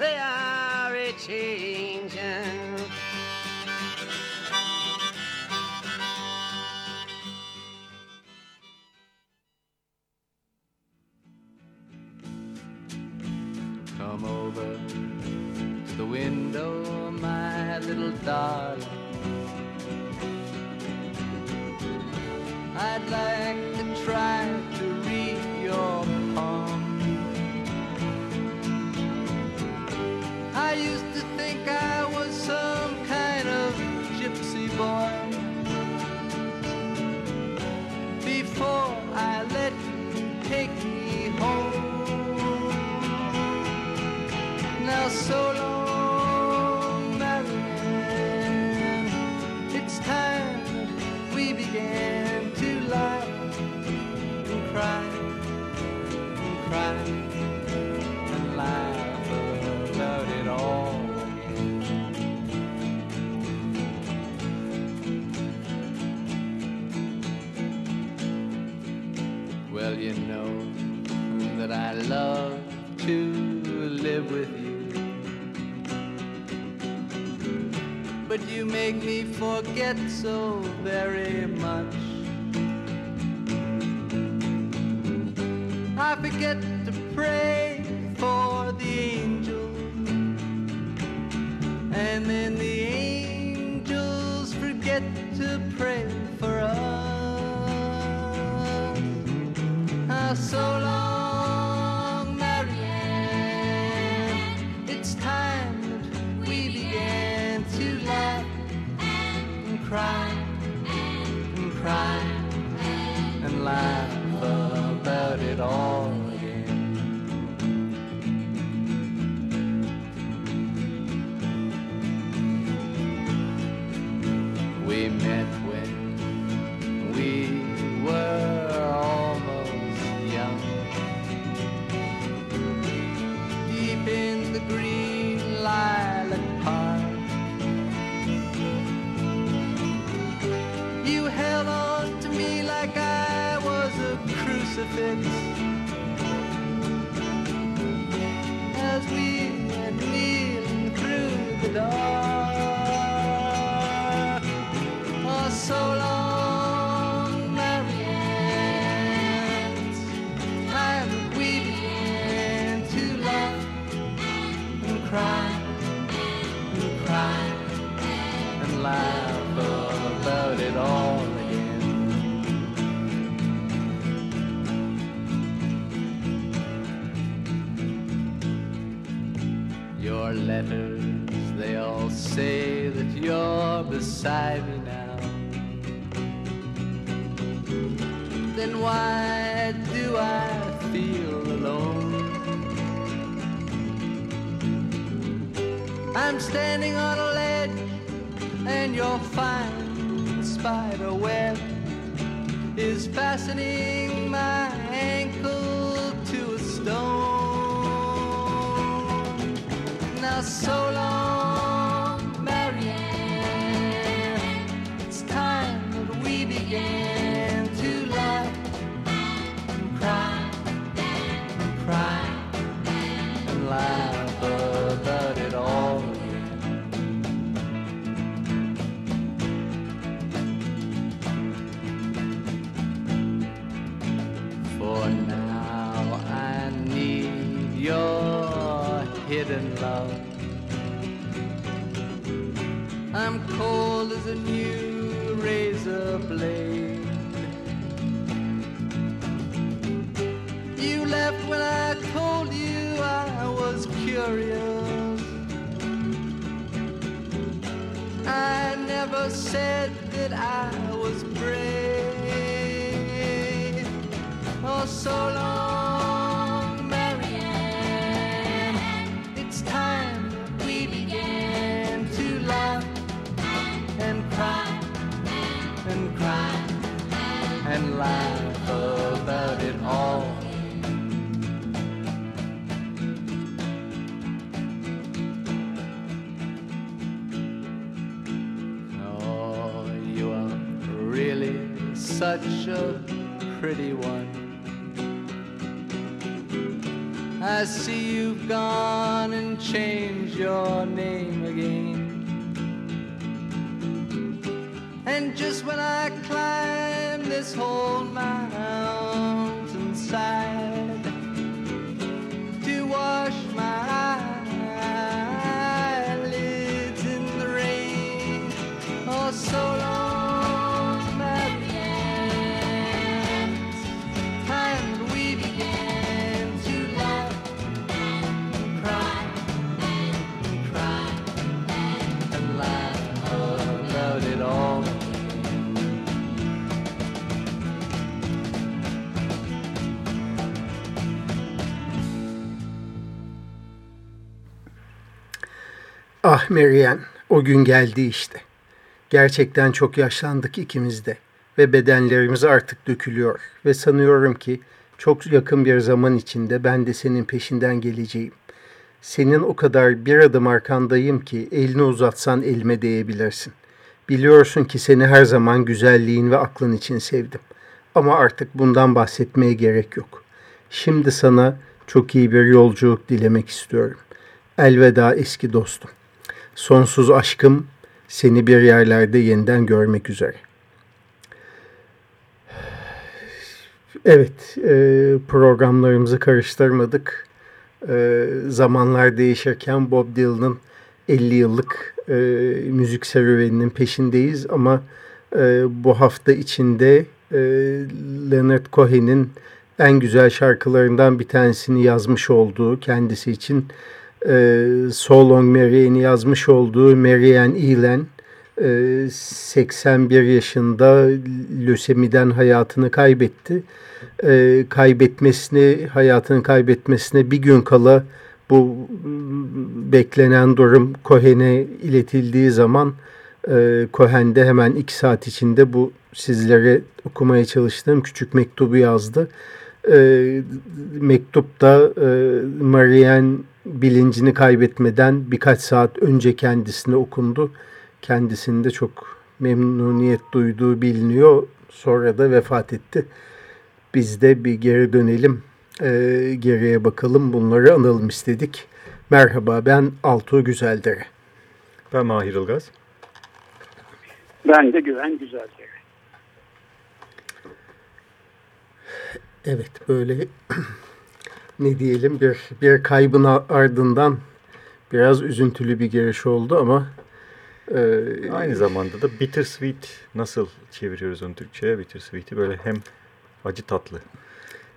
they are reaching get so very such a pretty one. I see you've gone and changed your name again. And just when I climb this whole mountainside Marianne, o gün geldi işte. Gerçekten çok yaşlandık ikimiz de ve bedenlerimiz artık dökülüyor ve sanıyorum ki çok yakın bir zaman içinde ben de senin peşinden geleceğim. Senin o kadar bir adım arkandayım ki elini uzatsan elime değebilirsin. Biliyorsun ki seni her zaman güzelliğin ve aklın için sevdim. Ama artık bundan bahsetmeye gerek yok. Şimdi sana çok iyi bir yolculuk dilemek istiyorum. Elveda eski dostum. Sonsuz aşkım seni bir yerlerde yeniden görmek üzere. Evet, e, programlarımızı karıştırmadık. E, zamanlar değişirken Bob Dylan'ın 50 yıllık e, müzik serüveninin peşindeyiz ama bu hafta içinde Leonard Cohen'in en güzel şarkılarından bir tanesini yazmış olduğu kendisi için e, So Long Marianne'i yazmış olduğu Marianne Elan e, 81 yaşında lösemiden hayatını kaybetti. E, kaybetmesine, hayatını kaybetmesine bir gün kala bu beklenen durum Cohen'e iletildiği zaman e, Cohen de hemen iki saat içinde bu sizlere okumaya çalıştığım küçük mektubu yazdı. E, mektupta e, Marianne bilincini kaybetmeden birkaç saat önce kendisine okundu. Kendisinde çok memnuniyet duyduğu biliniyor. Sonra da vefat etti. Biz de bir geri dönelim, e, geriye bakalım, bunları analım istedik. Merhaba, ben Altuğ Güzeldere. Ben Mahir Ilgaz. Ben de Güven Güzeldere. Evet, böyle ne diyelim bir bir kaybın ardından biraz üzüntülü bir giriş oldu ama e, aynı zamanda da bittersweet nasıl çeviriyoruz onu Türkçe'ye bittersweet'i böyle hem acı tatlı.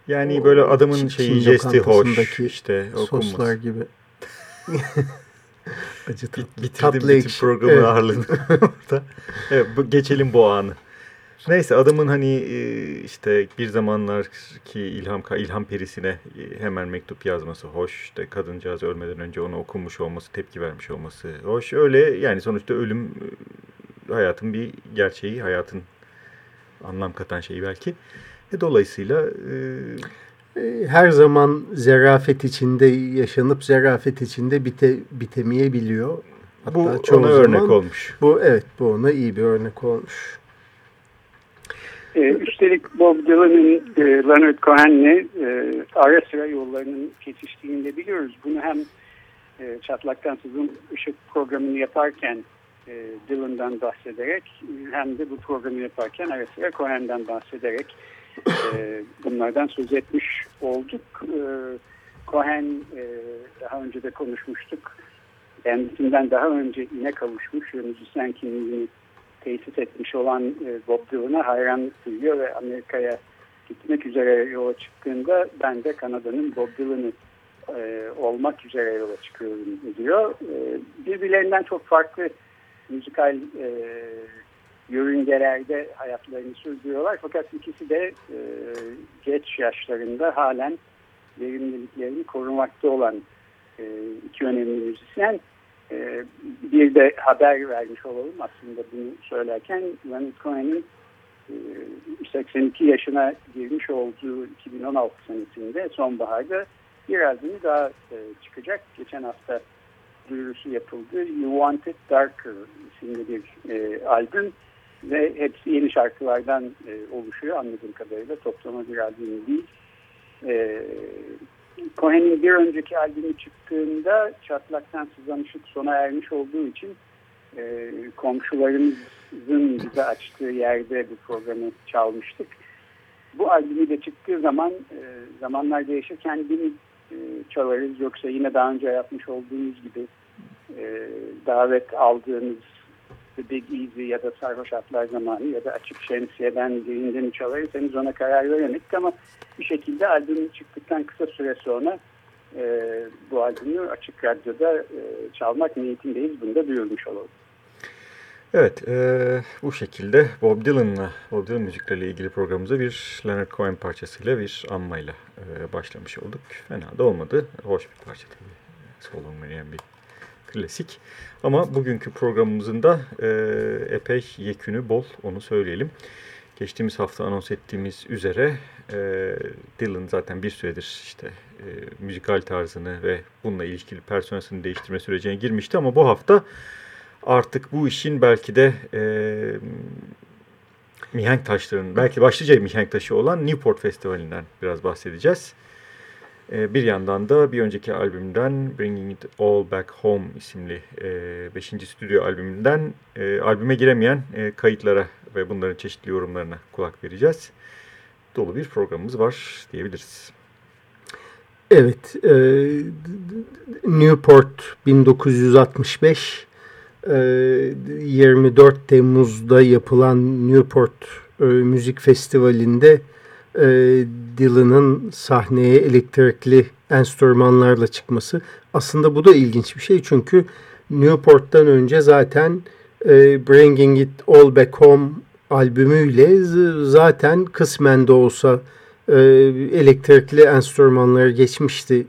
Yani böyle adamın şeyi jesti hoş işte okunmaz. Soslar gibi. acı tatlı. Bitirdim tatlı bütün ekşi. programın evet. ağırlığını. Evet, bu, geçelim bu anı. Neyse adamın hani işte bir zamanlar ki ilham ilham perisine hemen mektup yazması hoş. İşte kadıncağız ölmeden önce onu okumuş olması, tepki vermiş olması hoş. Öyle yani sonuçta ölüm hayatın bir gerçeği, hayatın anlam katan şeyi belki. E, dolayısıyla e, her zaman zerafet içinde yaşanıp zerafet içinde bite, bitemeyebiliyor. Hatta bu ona örnek olmuş. Bu evet bu ona iyi bir örnek olmuş. Ee, üstelik Bob Dylan'ın e, Leonard Cohen'le e, ara sıra yollarının kesiştiğini de biliyoruz. Bunu hem e, Çatlaktan Sızın Işık programını yaparken e, Dylan'dan bahsederek hem de bu programı yaparken ara sıra Cohen'den bahsederek e, bunlardan söz etmiş olduk. E, Cohen e, daha önce de konuşmuştuk. kendisinden daha önce ine kavuşmuş ve müzisyen kimliğini tesis etmiş olan e, Bob Dylan'a hayranlık duyuyor ve Amerika'ya gitmek üzere yola çıktığında ben de Kanada'nın Bob Dylan'ı e, olmak üzere yola çıkıyorum diyor. E, birbirlerinden çok farklı müzikal e, yörüngelerde hayatlarını sürdürüyorlar. Fakat ikisi de e, geç yaşlarında halen verimliliklerini korumakta olan iki önemli müzisyen. E, bir de haber vermiş olalım aslında bunu söylerken Leonard Cohen'in e, 82 yaşına girmiş olduğu 2016 senesinde sonbaharda bir albümü daha e, çıkacak. Geçen hafta duyurusu yapıldı. You Want It Darker isimli bir e, albüm ve hepsi yeni şarkılardan e, oluşuyor anladığım kadarıyla toplama bir albüm değil. E, Cohen'in bir önceki albümü çıktığında çatlaktan sızan ışık sona ermiş olduğu için e, komşularımızın bize açtığı yerde bu programı çalmıştık. Bu albümü de çıktığı zaman e, zamanlar değişirken bir e, çalarız yoksa yine daha önce yapmış olduğumuz gibi e, davet aldığımız The Big Easy ya da Sarhoş Atlar Zamanı ya da Açık Şemsiye'den birinde mi çalarız henüz ona karar veremedik ama bir şekilde albüm çıktıktan kısa süre sonra e, bu albümü Açık Radyo'da e, çalmak niyetindeyiz. Bunu da duyurmuş olalım. Evet, e, bu şekilde Bob Dylan'la, Bob Dylan müzikleriyle ilgili programımıza bir Leonard Cohen parçasıyla, bir anmayla e, başlamış olduk. Fena da olmadı. Hoş bir parça tabii. Sol olmayan bir klasik. Ama bugünkü programımızın da e, epey yekünü bol, onu söyleyelim. Geçtiğimiz hafta anons ettiğimiz üzere e, Dylan zaten bir süredir işte e, müzikal tarzını ve bununla ilişkili personasını değiştirme sürecine girmişti ama bu hafta artık bu işin belki de e, mihenk taşlarının, belki başlıca mihenk taşı olan Newport Festivali'nden biraz bahsedeceğiz. E, bir yandan da bir önceki albümden Bringing It All Back Home isimli 5. E, stüdyo albümünden e, albüme giremeyen e, kayıtlara ve bunların çeşitli yorumlarına kulak vereceğiz. Dolu bir programımız var diyebiliriz. Evet, Newport 1965 24 ee, Temmuz'da yapılan Newport Müzik Festivali'nde Dylan'ın sahneye elektrikli enstrümanlarla çıkması. Aslında bu da ilginç bir şey çünkü Newport'tan önce zaten e, Bringing It All Back Home albümüyle zaten kısmen de olsa elektrikli enstrümanlara geçmişti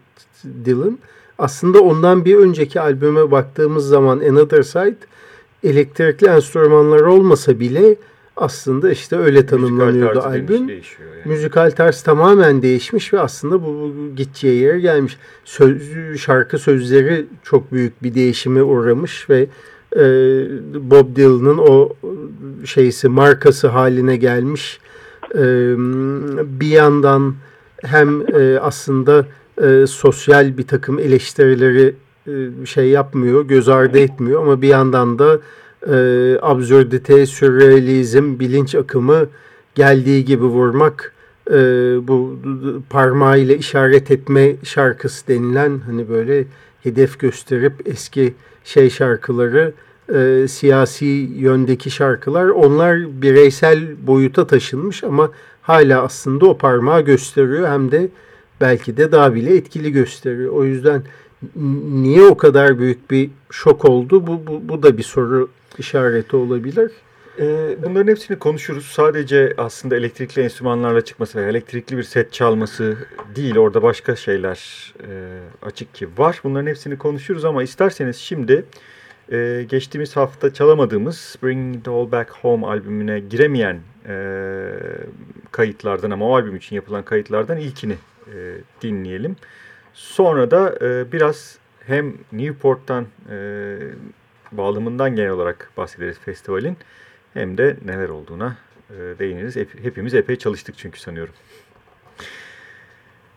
Dylan aslında ondan bir önceki albüme baktığımız zaman Another Side elektrikli enstrümanlar olmasa bile aslında işte öyle tanımlanıyordu Müzikal albüm. Yani. Müzikal tarz tamamen değişmiş ve aslında bu, bu gideceği yere gelmiş. Söz, şarkı sözleri çok büyük bir değişime uğramış ve e, Bob Dylan'ın o şeysi markası haline gelmiş. E, bir yandan hem e, aslında e, sosyal bir takım eleştirileri e, şey yapmıyor, göz ardı etmiyor ama bir yandan da e, absürdite, sürrealizm, bilinç akımı geldiği gibi vurmak e, bu parmağıyla işaret etme şarkısı denilen hani böyle hedef gösterip eski şey şarkıları e, siyasi yöndeki şarkılar onlar bireysel boyuta taşınmış ama hala aslında o parmağı gösteriyor hem de belki de daha bile etkili gösteriyor. O yüzden niye o kadar büyük bir şok oldu? Bu, bu, bu da bir soru işareti olabilir. Ee, bunların hepsini konuşuruz. Sadece aslında elektrikli enstrümanlarla çıkması veya elektrikli bir set çalması değil. Orada başka şeyler e, açık ki var. Bunların hepsini konuşuruz ama isterseniz şimdi e, geçtiğimiz hafta çalamadığımız Bring It All Back Home albümüne giremeyen e, kayıtlardan ama o albüm için yapılan kayıtlardan ilkini dinleyelim. Sonra da biraz hem Newport'tan bağlamından genel olarak bahsederiz festivalin hem de neler olduğuna e, değiniriz. Hep, hepimiz epey çalıştık çünkü sanıyorum.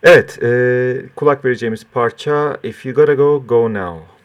Evet, e, kulak vereceğimiz parça If You Gotta Go, Go Now.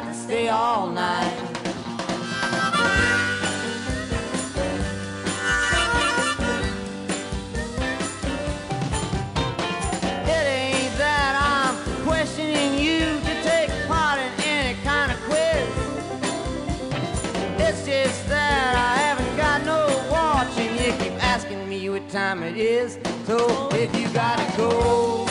Got to stay all night. It ain't that I'm questioning you to take part in any kind of quiz. It's just that I haven't got no watch and you keep asking me what time it is. So if you gotta go,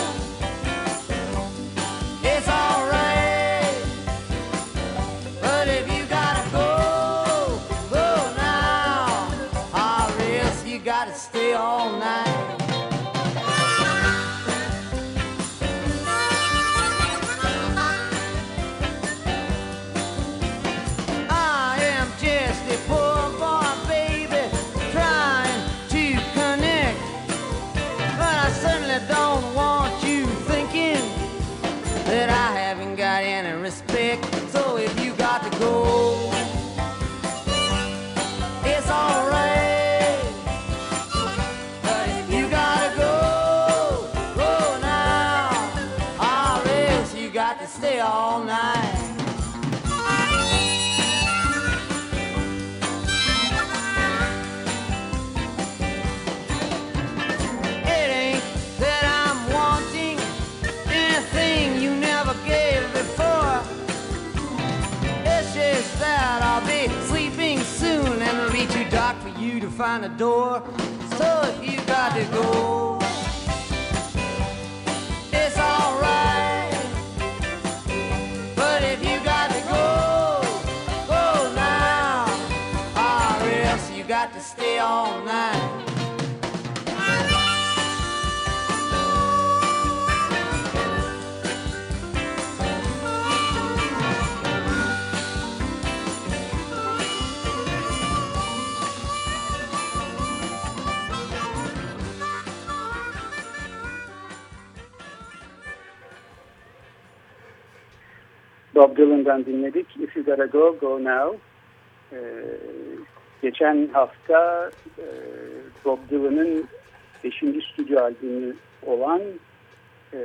a door. So if you got to go, Bob Dylan'dan dinledik. If You Gotta Go, Go Now. Ee, geçen hafta e, Bob Dylan'ın 5. stüdyo albümü olan e,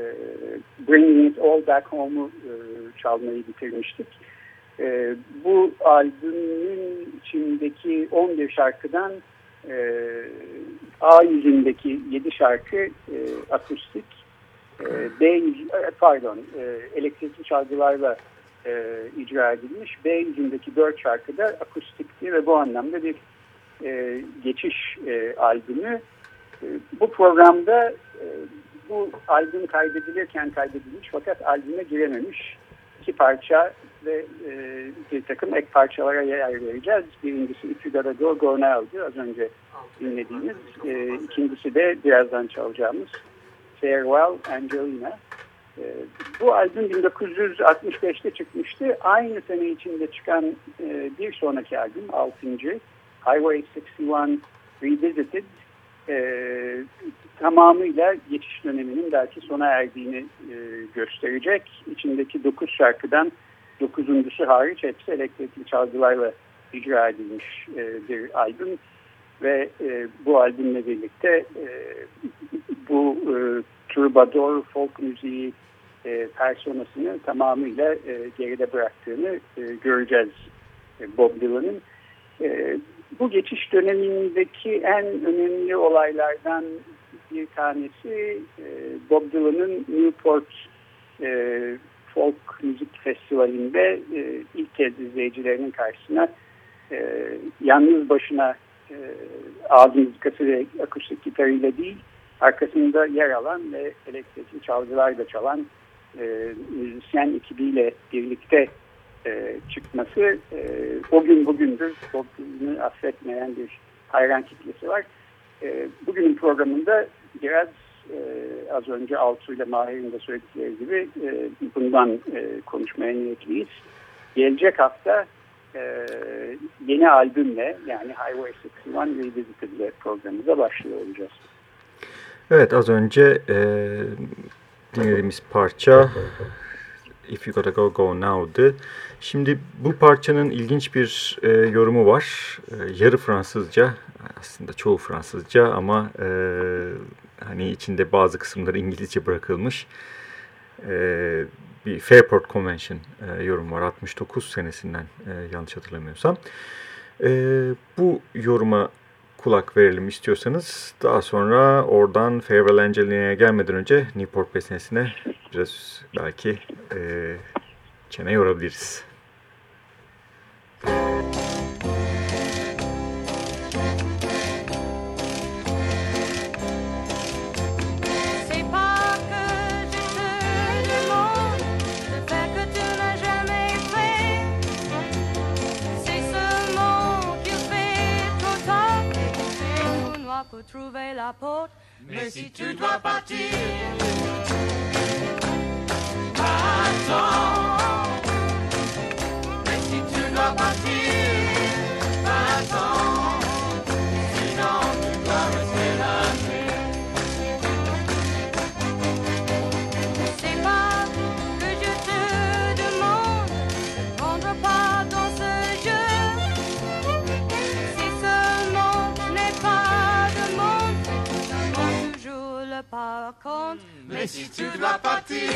Bringing It All Back Home'u e, çalmayı bitirmiştik. E, bu albümün içindeki 11 şarkıdan e, A yüzündeki 7 şarkı e, akustik, e, B e, pardon e, elektrikli çalgılarla e, icra edilmiş. B yüzündeki dört şarkı da akustikti ve bu anlamda bir e, geçiş e, albümü. E, bu programda e, bu albüm kaydedilirken kaydedilmiş fakat albüme girememiş iki parça ve e, bir takım ek parçalara yer vereceğiz. Birincisi Gotta Go, Go Now'du az önce dinlediğimiz. E, ikincisi de birazdan çalacağımız Farewell Angelina. E, bu albüm 1965'te çıkmıştı. Aynı sene içinde çıkan e, bir sonraki albüm, 6. Highway 61 Revisited e, tamamıyla geçiş döneminin belki sona erdiğini e, gösterecek. İçindeki 9 şarkıdan 9.sü hariç hepsi elektrikli çalgılarla icra edilmiş bir albüm ve bu albümle birlikte bu Troubadour folk müziği e, personasını tamamıyla e, geride bıraktığını e, göreceğiz e, Bob Dylan'ın. E, bu geçiş dönemindeki en önemli olaylardan bir tanesi e, Bob Dylan'ın Newport e, Folk Müzik Festivali'nde e, ilk kez izleyicilerinin karşısına e, yalnız başına e, ağız müzikası ve akustik gitarıyla değil arkasında yer alan ve elektrikli çalgılarla çalan e, müzisyen ekibiyle birlikte e, çıkması e, o gün bugündür Bob affetmeyen bir hayran kitlesi var. E, bugünün programında biraz e, az önce Altu ile Mahir'in de söyledikleri gibi e, bundan e, konuşmaya niyetliyiz. Gelecek hafta e, yeni albümle yani Highway 61 Revisited ile programımıza başlıyor olacağız. Evet az önce e, dinlediğimiz parça If You Gotta Go Go Now'dı. Şimdi bu parçanın ilginç bir e, yorumu var. E, yarı Fransızca, aslında çoğu Fransızca ama e, hani içinde bazı kısımları İngilizce bırakılmış. E, bir Fairport Convention e, yorum var 69 senesinden e, yanlış hatırlamıyorsam. E, bu yoruma kulak verelim istiyorsanız daha sonra oradan Farewell Angelina'ya gelmeden önce Newport besnesine biraz belki e, çene yorabiliriz. Trouver la porte. Mais si tu dois partir, attends. Mais si tu dois partir, Mais si tu dois partir,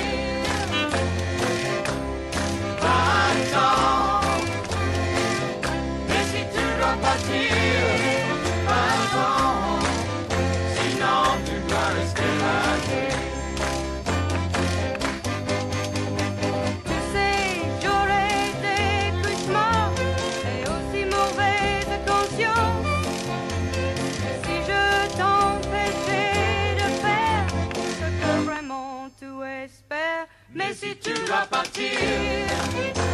attends. Mais si tu dois partir, attends. Sinon, tu dois rester là. Si tu dois partir,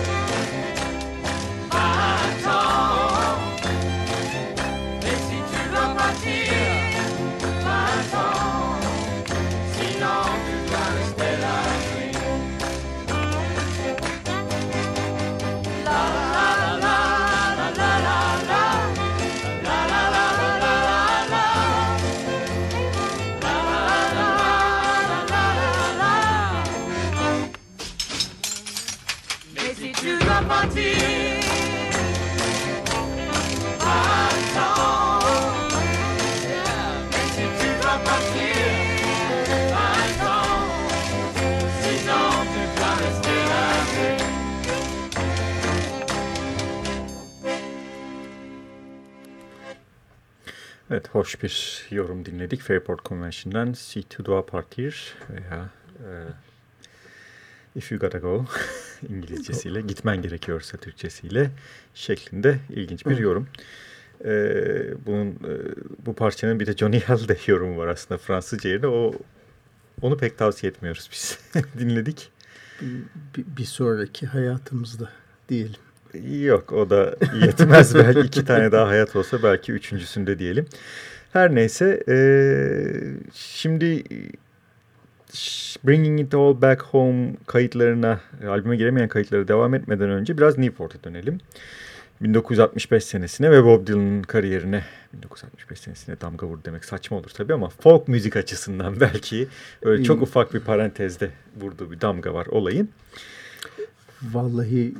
Evet, hoş bir yorum dinledik. Fairport Convention'dan Si tu dois partir veya e, If you gotta go İngilizcesiyle, gitmen gerekiyorsa Türkçesiyle şeklinde ilginç bir yorum. E, bunun e, bu parçanın bir de Johnny Hell'de yorumu var aslında Fransızca yerine. O onu pek tavsiye etmiyoruz biz. Dinledik. Bir, bir sonraki hayatımızda diyelim. Yok o da yetmez. belki iki tane daha hayat olsa belki üçüncüsünde diyelim. Her neyse e, şimdi Bringing It All Back Home kayıtlarına, albüme giremeyen kayıtlara devam etmeden önce biraz Newport'a dönelim. 1965 senesine ve Bob Dylan'ın kariyerine 1965 senesine damga vurdu demek saçma olur tabii ama folk müzik açısından belki öyle çok ufak bir parantezde vurduğu bir damga var olayın. Vallahi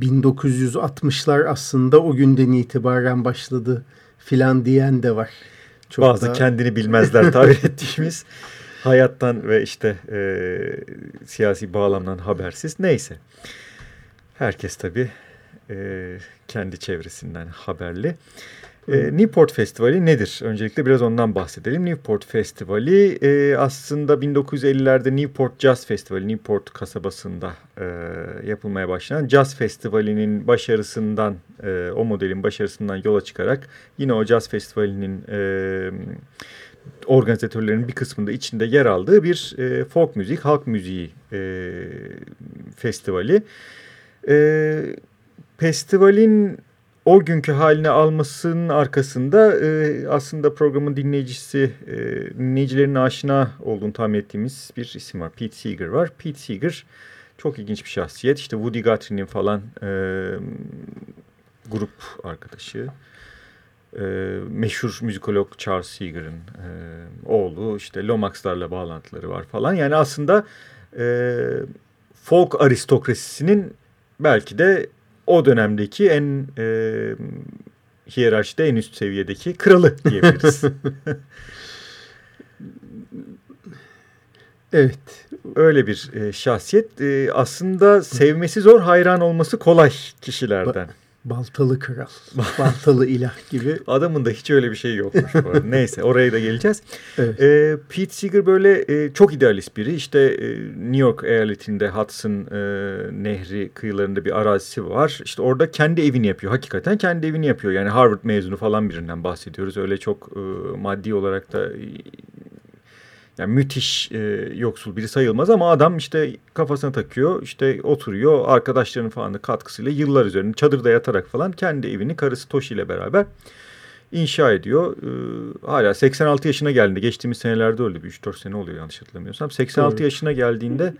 1960'lar aslında o günden itibaren başladı filan diyen de var. Çok Bazı da- kendini bilmezler tabir ettiğimiz hayattan ve işte e, siyasi bağlamdan habersiz. Neyse. Herkes tabii e, kendi çevresinden haberli. E, Newport Festivali nedir? Öncelikle biraz ondan bahsedelim. Newport Festivali e, aslında 1950'lerde Newport Jazz Festivali, Newport kasabasında e, yapılmaya başlanan Jazz Festivali'nin başarısından, e, o modelin başarısından yola çıkarak yine o Jazz Festivali'nin e, organizatörlerinin bir kısmında içinde yer aldığı bir e, folk müzik, halk müziği e, festivali. E, festivalin o günkü haline almasının arkasında e, aslında programın dinleyicisi, e, dinleyicilerin aşina olduğunu tahmin ettiğimiz bir isim var. Pete Seeger var. Pete Seeger çok ilginç bir şahsiyet. İşte Woody Guthrie'nin falan e, grup arkadaşı. E, meşhur müzikolog Charles Seeger'ın e, oğlu. işte Lomax'larla bağlantıları var falan. Yani aslında e, folk aristokrasisinin belki de o dönemdeki en e, hiyerarşide en üst seviyedeki kralı diyebiliriz. Evet. Öyle bir e, şahsiyet. E, aslında sevmesi zor, hayran olması kolay kişilerden. Baltalı kral, baltalı ilah gibi. Adamın da hiç öyle bir şey yokmuş. Neyse oraya da geleceğiz. Evet. E, Pete Seeger böyle e, çok idealist biri. İşte e, New York eyaletinde Hudson e, Nehri kıyılarında bir arazisi var. İşte orada kendi evini yapıyor. Hakikaten kendi evini yapıyor. Yani Harvard mezunu falan birinden bahsediyoruz. Öyle çok e, maddi olarak da yani müthiş e, yoksul biri sayılmaz ama adam işte kafasına takıyor, işte oturuyor, arkadaşlarının falan da katkısıyla yıllar üzerinde çadırda yatarak falan kendi evini karısı Toshi ile beraber inşa ediyor. E, hala 86 yaşına geldiğinde, geçtiğimiz senelerde öldü, bir 3-4 sene oluyor yanlış hatırlamıyorsam. 86 Doğru. yaşına geldiğinde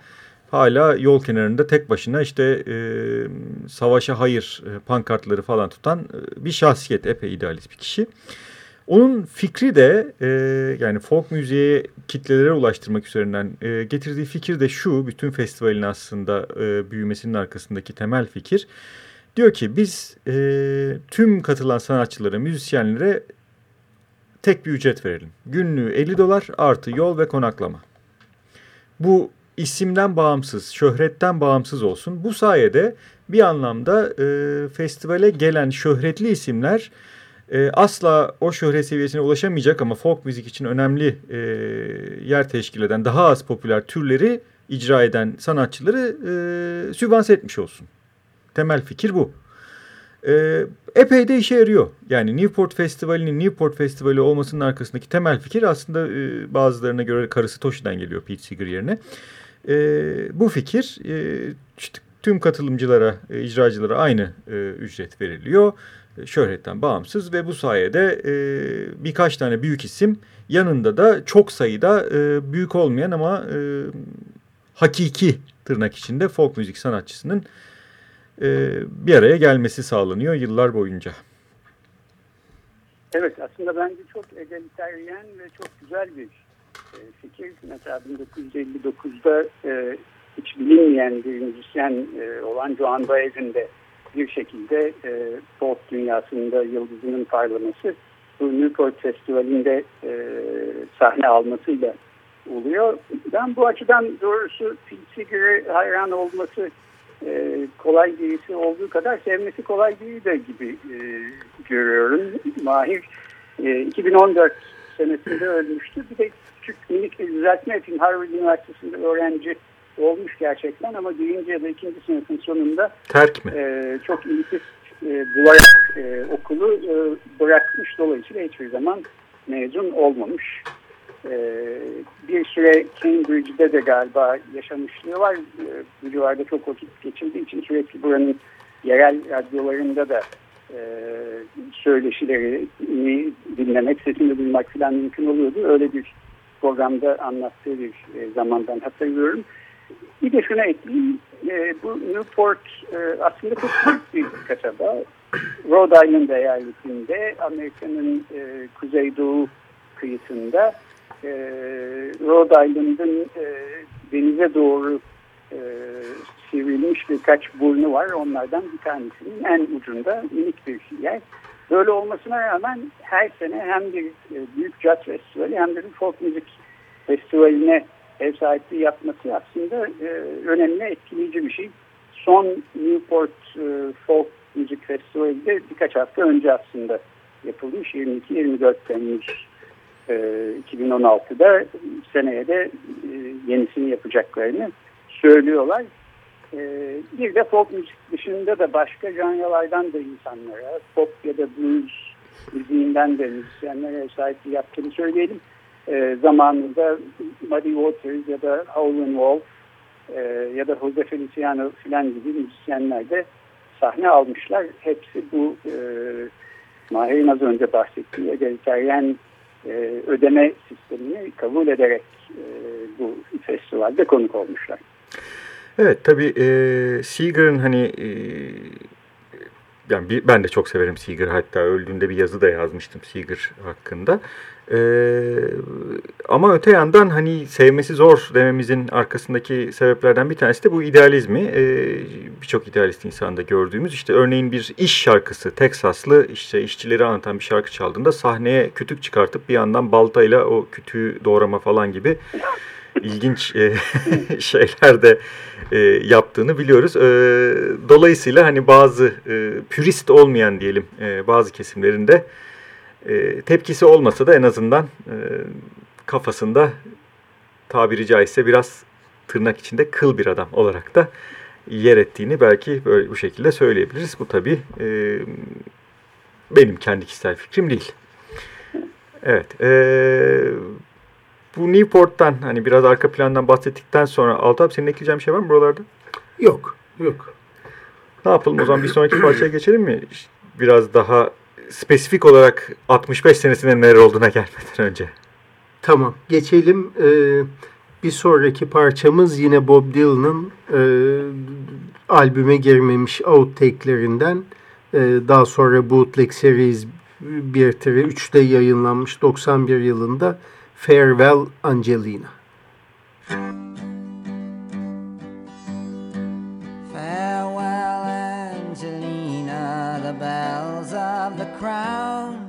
hala yol kenarında tek başına işte e, savaşa hayır e, pankartları falan tutan e, bir şahsiyet, epey idealist bir kişi. Onun fikri de e, yani folk müziğe kitlelere ulaştırmak üzerinden e, getirdiği fikir de şu. Bütün festivalin aslında e, büyümesinin arkasındaki temel fikir. Diyor ki biz e, tüm katılan sanatçılara, müzisyenlere tek bir ücret verelim. Günlüğü 50 dolar artı yol ve konaklama. Bu isimden bağımsız, şöhretten bağımsız olsun. Bu sayede bir anlamda e, festivale gelen şöhretli isimler e, asla o şöhret seviyesine ulaşamayacak ama folk müzik için önemli e, yer teşkil eden daha az popüler türleri icra eden sanatçıları e, sübvanse etmiş olsun. Temel fikir bu. E, epey de işe yarıyor. Yani Newport Festivali'nin Newport Festivali olmasının arkasındaki temel fikir aslında e, bazılarına göre karısı Toshi'den geliyor Pete Seeger yerine. E, bu fikir e, tüm katılımcılara, e, icracılara aynı e, ücret veriliyor şöhretten bağımsız ve bu sayede e, birkaç tane büyük isim yanında da çok sayıda e, büyük olmayan ama e, hakiki tırnak içinde folk müzik sanatçısının e, bir araya gelmesi sağlanıyor yıllar boyunca. Evet aslında bence çok egaliteryen ve çok güzel bir e, fikir. Mesela 1959'da e, hiç bilinmeyen bir müzisyen e, olan Joan Baez'in de bir şekilde e, pop dünyasında yıldızının parlaması bu Newport Festivali'nde e, sahne almasıyla oluyor. Ben bu açıdan doğrusu Pete Seeger'e hayran olması e, kolay birisi olduğu kadar sevmesi kolay değil de gibi e, görüyorum. Mahir e, 2014 senesinde ölmüştü. Bir de küçük minik bir düzeltme için Harvard Üniversitesi'nde öğrenci olmuş gerçekten ama birinci ya da ikinci sınıfın sonunda Terk mi? e, çok elitist e, bularak e, okulu e, bırakmış. Dolayısıyla hiçbir zaman mezun olmamış. E, bir süre Cambridge'de de galiba yaşamışlığı var. E, bu civarda çok vakit geçirdiği için sürekli buranın yerel radyolarında da e, söyleşilerini dinlemek, sesini duymak falan mümkün oluyordu. Öyle bir programda anlattığı bir e, zamandan hatırlıyorum. Bir de şuna ekleyeyim. E, bu Newport e, aslında çok büyük bir kasaba. Rhode Island eyaletinde Amerika'nın e, kuzeydoğu kıyısında e, Rhode Island'ın e, denize doğru e, sivrilmiş birkaç burnu var. Onlardan bir tanesinin en ucunda minik bir yer. Böyle olmasına rağmen her sene hem bir e, büyük jazz festivali hem de bir folk müzik festivaline ev sahipliği yapması aslında e, önemli, etkileyici bir şey. Son Newport e, Folk Müzik Festivali de birkaç hafta önce aslında yapılmış. 22-24 Temmuz e, 2016'da seneye de e, yenisini yapacaklarını söylüyorlar. E, bir de folk müzik dışında da başka janralardan da insanlara, pop ya da blues müziğinden de müzisyenlere sahipliği yaptığını söyleyelim e, zamanında Muddy Waters ya da Howlin' Wolf e, ya da Jose Feliciano filan gibi müzisyenler de sahne almışlar. Hepsi bu e, Mahir'in az önce bahsettiği egaliteryen e, ödeme sistemini kabul ederek e, bu festivalde konuk olmuşlar. Evet tabii e, Seeger'ın hani e, yani bir, ben de çok severim Seeger. Hatta öldüğünde bir yazı da yazmıştım Seeger hakkında. E, ama öte yandan hani sevmesi zor dememizin arkasındaki sebeplerden bir tanesi de bu idealizmi. E, Birçok idealist insanda gördüğümüz işte örneğin bir iş şarkısı Teksaslı işte işçileri anlatan bir şarkı çaldığında sahneye kütük çıkartıp bir yandan baltayla o kütüğü doğrama falan gibi ilginç e, şeyler de e, yaptığını biliyoruz. E, dolayısıyla hani bazı e, pürist olmayan diyelim e, bazı kesimlerinde e, tepkisi olmasa da en azından e, kafasında tabiri caizse biraz tırnak içinde kıl bir adam olarak da yer ettiğini belki böyle bu şekilde söyleyebiliriz. Bu tabii e, benim kendi kişisel fikrim değil. Evet. E, bu Newport'tan hani biraz arka plandan bahsettikten sonra Altap senin ekleyeceğin bir şey var mı buralarda? Yok. Yok. Ne yapalım o zaman bir sonraki parçaya geçelim mi? Biraz daha spesifik olarak 65 senesinde neler olduğuna gelmeden önce. Tamam. Geçelim. Ee, bir sonraki parçamız yine Bob Dylan'ın e, albüme girmemiş outtake'lerinden. E, daha sonra Bootleg Series 1-3'te yayınlanmış 91 yılında Farewell Angelina. Farewell, crown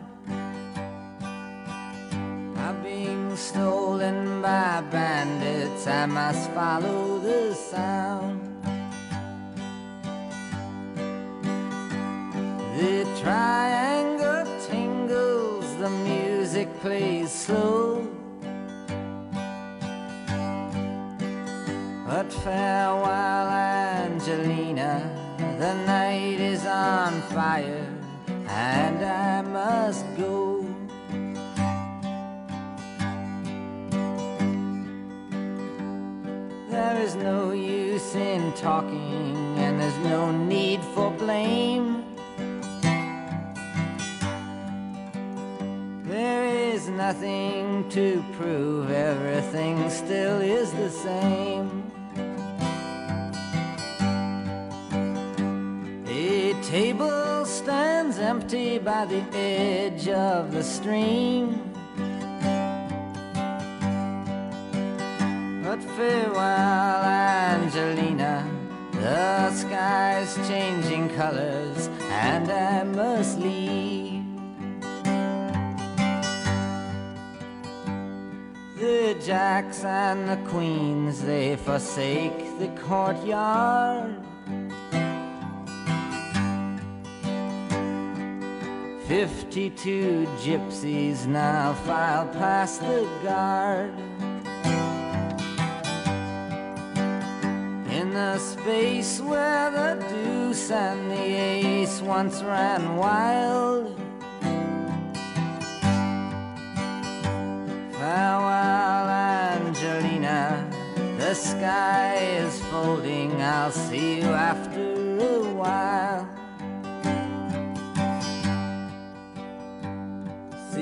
are being stolen by bandits. I must follow the sound. The triangle tingles, the music plays slow. But farewell, Angelina, the night is on fire, and I must go. There is no use in talking, and there's no need for blame. There is nothing to prove, everything still is the same. Table stands empty by the edge of the stream. But farewell, Angelina. The sky's changing colors, and I must leave. The jacks and the queens, they forsake the courtyard. Fifty-two gypsies now file past the guard. In the space where the deuce and the ace once ran wild. Farewell, Angelina. The sky is folding. I'll see you after a while.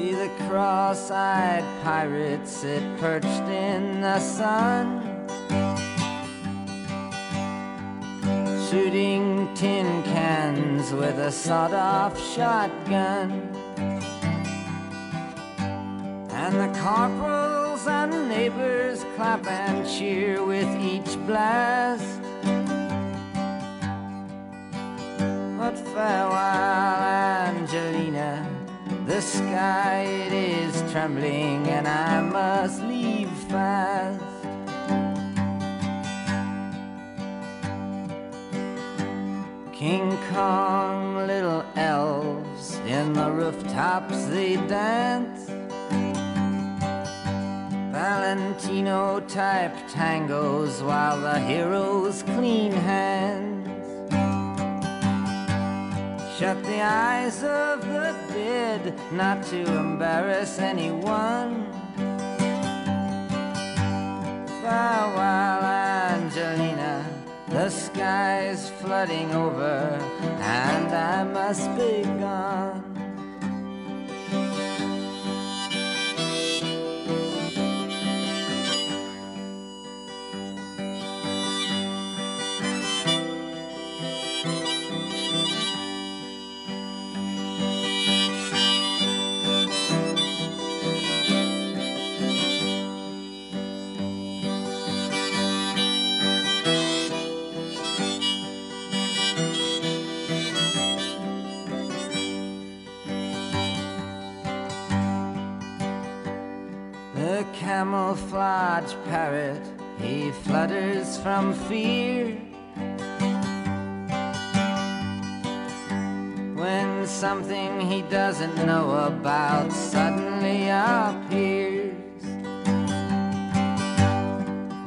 See the cross-eyed pirate sit perched in the sun. Shooting tin cans with a sawed-off shotgun. And the corporals and neighbors clap and cheer with each blast. But farewell, Angelina. The sky it is trembling, and I must leave fast. King Kong, little elves in the rooftops they dance. Valentino type tangos while the heroes clean hands. Shut the eyes of the dead, not to embarrass anyone. Farewell, Angelina. The sky's flooding over, and I must be gone. Parrot, he flutters from fear. When something he doesn't know about suddenly appears.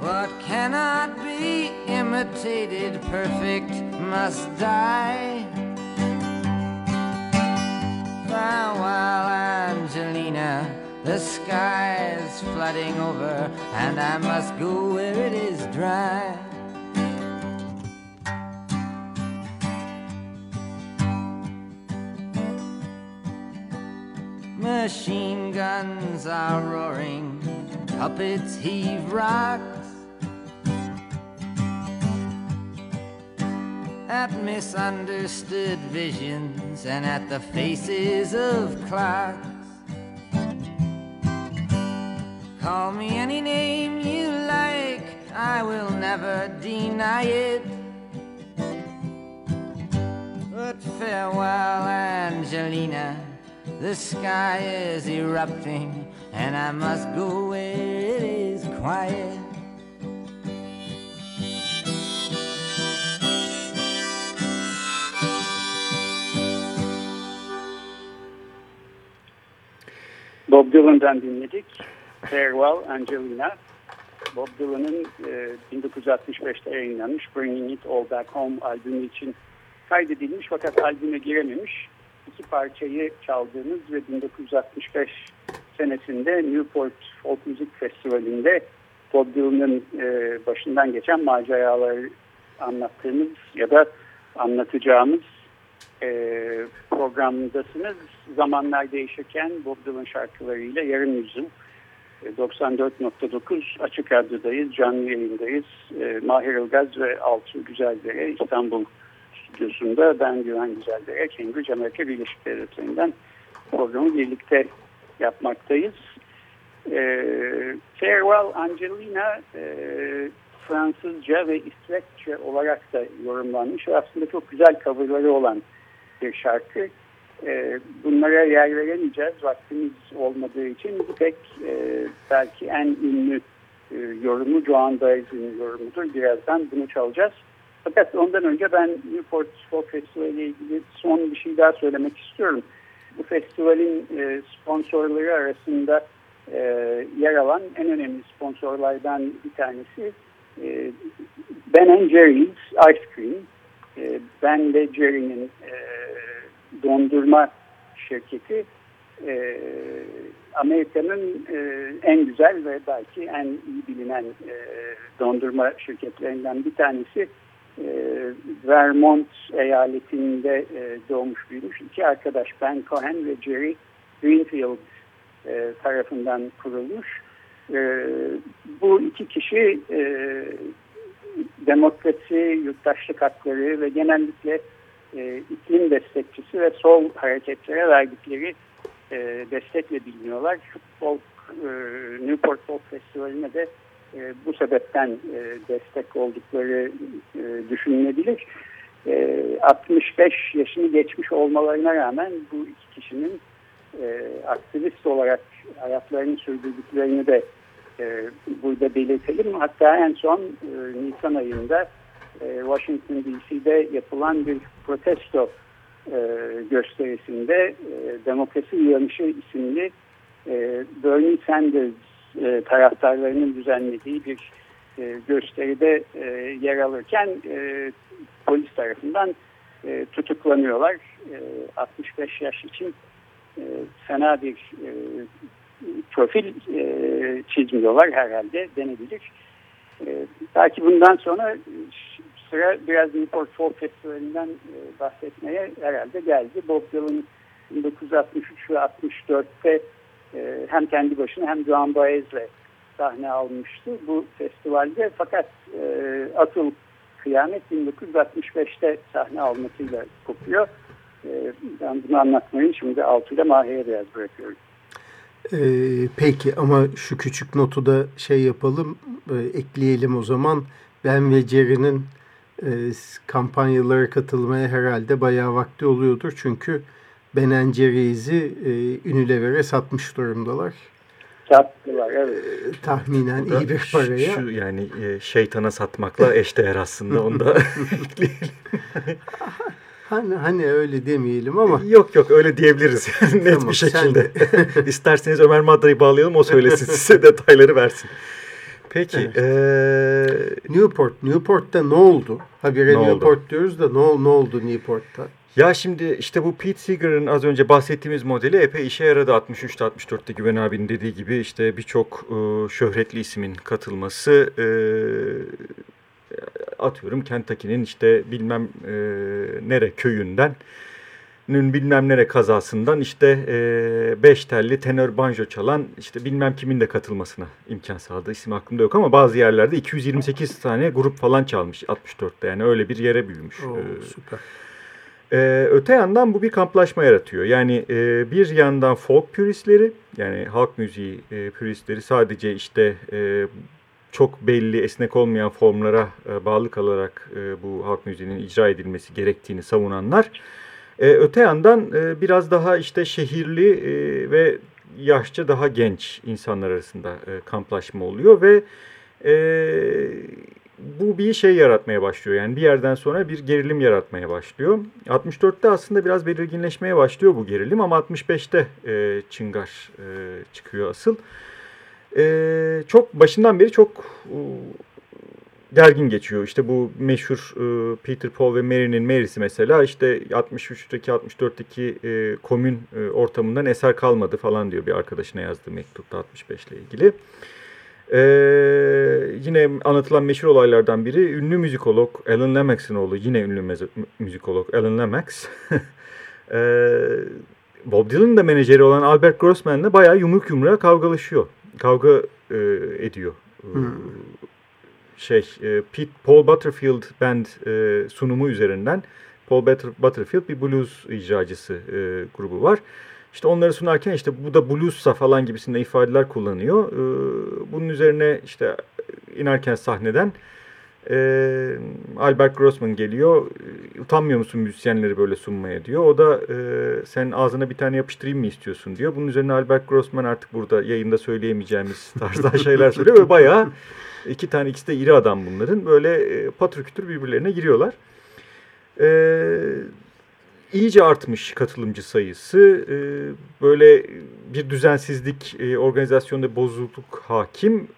What cannot be imitated perfect must die. Farewell, Angelina. The sky flooding over, and I must go where it is dry. Machine guns are roaring, puppets heave rocks. At misunderstood visions and at the faces of clocks. Call me any name you like, I will never deny it. But farewell, Angelina. The sky is erupting, and I must go where it is quiet. Bob Dylan'dan dinledik. Farewell Angelina. Bob Dylan'ın e, 1965'te yayınlanmış Bringing It All Back Home albümü için kaydedilmiş fakat albüme girememiş iki parçayı çaldığımız ve 1965 senesinde Newport Folk Müzik Festivali'nde Bob Dylan'ın e, başından geçen maceraları anlattığımız ya da anlatacağımız e, programdasınız. Zamanlar değişirken Bob Dylan şarkılarıyla yarım yüzyıl 94.9 Açık Radyo'dayız, canlı yayındayız. E, Mahir Ilgaz ve Altuğ Güzeldere İstanbul stüdyosunda ben Güven Güzeldere, Cambridge Amerika Birleşik Devletleri'nden programı birlikte yapmaktayız. E, Farewell Angelina e, Fransızca ve İsveççe olarak da yorumlanmış aslında çok güzel coverları olan bir şarkı. E, bunlara yer veremeyeceğiz vaktimiz olmadığı için bir tek e, belki en ünlü e, yorumu Joan Baez'in yorumudur. Birazdan bunu çalacağız. Fakat ondan önce ben Newport Folk Festival ile ilgili son bir şey daha söylemek istiyorum. Bu festivalin sponsorları arasında yer alan en önemli sponsorlardan bir tanesi e, Ben Jerry's Ice Cream. Ben ve Jerry'nin dondurma şirketi e, Amerika'nın e, en güzel ve belki en iyi bilinen e, dondurma şirketlerinden bir tanesi. E, Vermont eyaletinde e, doğmuş büyümüş iki arkadaş Ben Cohen ve Jerry Greenfield e, tarafından kurulmuş. E, bu iki kişi e, demokrasi, yurttaşlık hakları ve genellikle e, iklim destekçisi ve sol hareketlere verdikleri e, destekle biliniyorlar. Folk, e, Newport Folk Festivali'ne de e, bu sebepten e, destek oldukları e, düşünülebilir. E, 65 yaşını geçmiş olmalarına rağmen bu iki kişinin e, aktivist olarak hayatlarını sürdürdüklerini de e, burada belirtelim. Hatta en son e, Nisan ayında e, Washington DC'de yapılan bir protesto e, gösterisinde e, Demokrasi Uyanışı isimli e, Bernie Sanders taraftarlarının düzenlediği bir gösteride yer alırken polis tarafından tutuklanıyorlar. E, 65 yaş için e, fena bir profil çizmiyorlar herhalde denebilir. Belki bundan sonra sıra biraz Newport Folk Festivali'nden e, bahsetmeye herhalde geldi. Bob Dylan 1963 ve 64'te e, hem kendi başına hem Joan Baez'le sahne almıştı bu festivalde. Fakat e, asıl kıyamet 1965'te sahne almasıyla kopuyor. E, ben bunu anlatmayı şimdi Altuğ'da Mahir'e biraz bırakıyorum. Ee, peki ama şu küçük notu da şey yapalım, e, ekleyelim o zaman. Ben ve Jerry'nin e, kampanyalara katılmaya herhalde bayağı vakti oluyordur. Çünkü Ben Jerry's'i e, Unilever'e satmış durumdalar. Sattılar evet. tahminen Bu da iyi bir paraya. Şu yani e, şeytana satmakla eşdeğer aslında onu da ekleyelim. Hani, hani öyle demeyelim ama Yok yok öyle diyebiliriz net Tamam, bir şekilde. İsterseniz Ömer Madra'yı bağlayalım o söylesin size detayları versin. Peki. Evet. eee, Newport, Newport'ta ne oldu? Habire Ne oldu? Newport diyoruz da ne, ne oldu Newport'ta? ya şimdi işte bu Pete Seeger'ın az önce bahsettiğimiz modeli epey işe yaradı. 63'te 64'te Güven abinin dediği gibi işte birçok e, şöhretli ismin katılması e, atıyorum Kentucky'nin işte bilmem e, nere köyünden nün bilmem nere kazasından işte e, beş telli tenör banjo çalan işte bilmem kimin de katılmasına imkan sağladı. İsim aklımda yok ama bazı yerlerde 228 tane grup falan çalmış 64'te yani öyle bir yere büyümüş. Oo, E, süper. ee, öte yandan bu bir kamplaşma yaratıyor. Yani e, bir yandan folk püristleri yani halk müziği e, püristleri sadece işte e, çok belli esnek olmayan formlara e, bağlı kalarak e, bu halk müziğinin icra edilmesi gerektiğini savunanlar. E, öte yandan e, biraz daha işte şehirli ve yaşça daha genç insanlar arasında kamplaşma oluyor ve bu bir şey yaratmaya başlıyor. Yani bir yerden sonra bir gerilim yaratmaya başlıyor. 64'te aslında biraz belirginleşmeye başlıyor bu gerilim ama 65'te e, çıngar çıkıyor asıl. Çok başından beri çok e, gergin geçiyor. İşte bu meşhur e, Peter Paul ve Mary'nin Mary'si mesela işte 63'teki 64'teki e, komün e, ortamından eser kalmadı falan diyor bir arkadaşına yazdığı mektupta 65 ile ilgili. Ee, yine anlatılan meşhur olaylardan biri ünlü müzikolog Alan Lomax'ın oğlu yine ünlü müzikolog Alan Lomax ee, Bob Dylan'ın da menajeri olan Albert Grossman'la bayağı yumruk yumruğa kavgalaşıyor. Kavga e, ediyor. Ee, Hmm. Şey e, Pete Paul Butterfield Band e, sunumu üzerinden Paul Butter- Butterfield bir blues icracısı e, grubu var. İşte onları sunarken işte bu da blues'a falan gibisinde ifadeler kullanıyor. Ee, bunun üzerine işte inerken sahneden e, Albert Grossman geliyor. "E, Utanmıyor musun müzisyenleri böyle sunmaya diyor. O da e, sen ağzına bir tane yapıştırayım mı istiyorsun diyor. Bunun üzerine Albert Grossman artık burada yayında söyleyemeyeceğimiz tarzda şeyler söylüyor. Ve bayağı iki tane ikisi de iri adam bunların. Böyle e, patır kütür birbirlerine giriyorlar. Eee iyice artmış katılımcı sayısı. Ee, böyle bir düzensizlik, e, organizasyonda bozukluk hakim.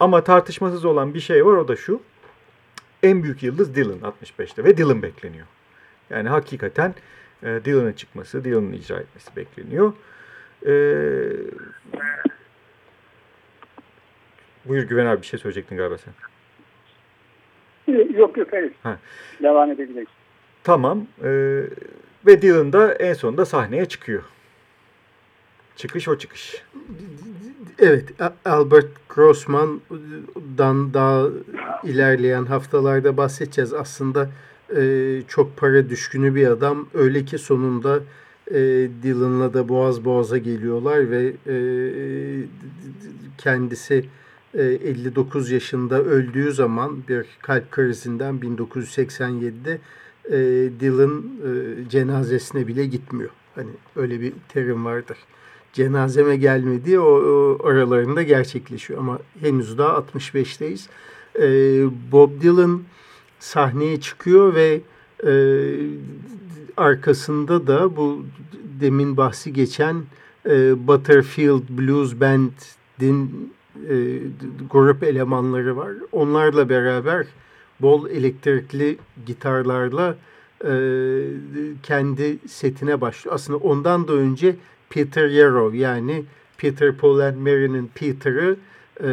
Ama tartışmasız olan bir şey var o da şu. En büyük yıldız Dylan 65'te ve Dylan bekleniyor. Yani hakikaten e, Dylan'ın çıkması, Dylan'ın icra etmesi bekleniyor. Ee, buyur Güven abi bir şey söyleyecektin galiba sen. Yok yok hayır. Ha. Devam edebiliriz. Tamam. Ee, ve Dylan da en sonunda sahneye çıkıyor. Çıkış o çıkış. Evet, Albert Grossman'dan daha ilerleyen haftalarda bahsedeceğiz. Aslında e, çok para düşkünü bir adam. Öyle ki sonunda e, Dylan'la da boğaz boğaza geliyorlar ve e, kendisi e, 59 yaşında öldüğü zaman bir kalp krizinden 1987'de e, Dylan e, cenazesine bile gitmiyor. Hani öyle bir terim vardır cenazeme gelmediği o, o aralarında gerçekleşiyor. Ama henüz daha 65'teyiz. Ee, Bob Dylan sahneye çıkıyor ve e, arkasında da bu demin bahsi geçen e, Butterfield Blues Band'in e, grup elemanları var. Onlarla beraber bol elektrikli gitarlarla e, kendi setine başlıyor. Aslında ondan da önce Peter Yarrow yani Peter Paul and Mary'nin Peter'ı e,